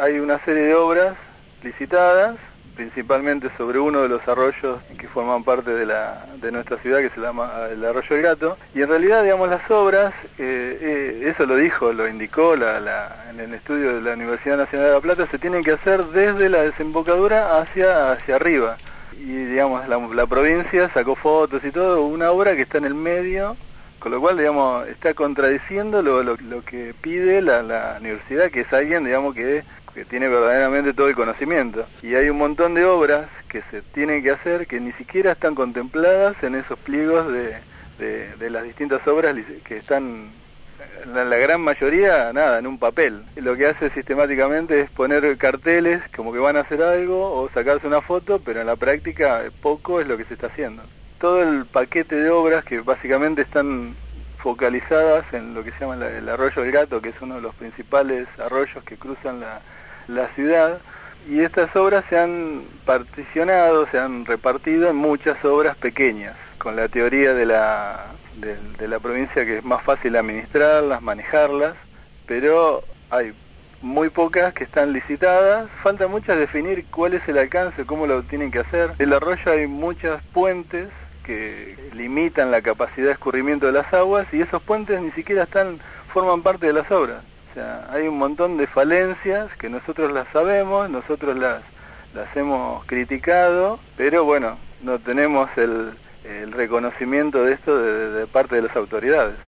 hay una serie de obras licitadas, principalmente sobre uno de los arroyos que forman parte de, la, de nuestra ciudad, que se llama el Arroyo del Gato. Y en realidad, digamos, las obras, eh, eh, eso lo dijo, lo indicó la, la, en el estudio de la Universidad Nacional de La Plata, se tienen que hacer desde la desembocadura hacia, hacia arriba. Y, digamos, la, la provincia sacó fotos y todo, una obra que está en el medio con lo cual, digamos, está contradiciendo lo, lo, lo que pide la, la, universidad, que es alguien, digamos, que, que, tiene verdaderamente todo el conocimiento. Y hay un montón de obras que se tienen que hacer que ni siquiera están contempladas en esos pliegos de, de, las distintas obras que están, la, la, gran mayoría, nada, en un papel. Lo que hace sistemáticamente es poner carteles como que van a hacer algo o sacarse una foto, pero en la práctica poco es lo que se está haciendo todo el paquete de obras que básicamente están focalizadas en lo que se llama la, el arroyo del que es uno de los principales arroyos que cruzan la, la ciudad, y estas obras se han particionado, se han repartido en muchas obras pequeñas, con la teoría de la, de, de la provincia que es más fácil administrarlas, manejarlas, pero hay muy pocas que están licitadas, falta muchas definir cuál es el alcance, cómo lo tienen que hacer. El arroyo hay muchos puentes que limitan la capacidad de escurrimiento de las aguas y esos puentes ni siquiera están forman parte de las obras. Sea, hay un montón de falencias que nosotros las sabemos, nosotros las, las hemos criticado, pero bueno, no tenemos el, el reconocimiento de esto de, de parte de las autoridades.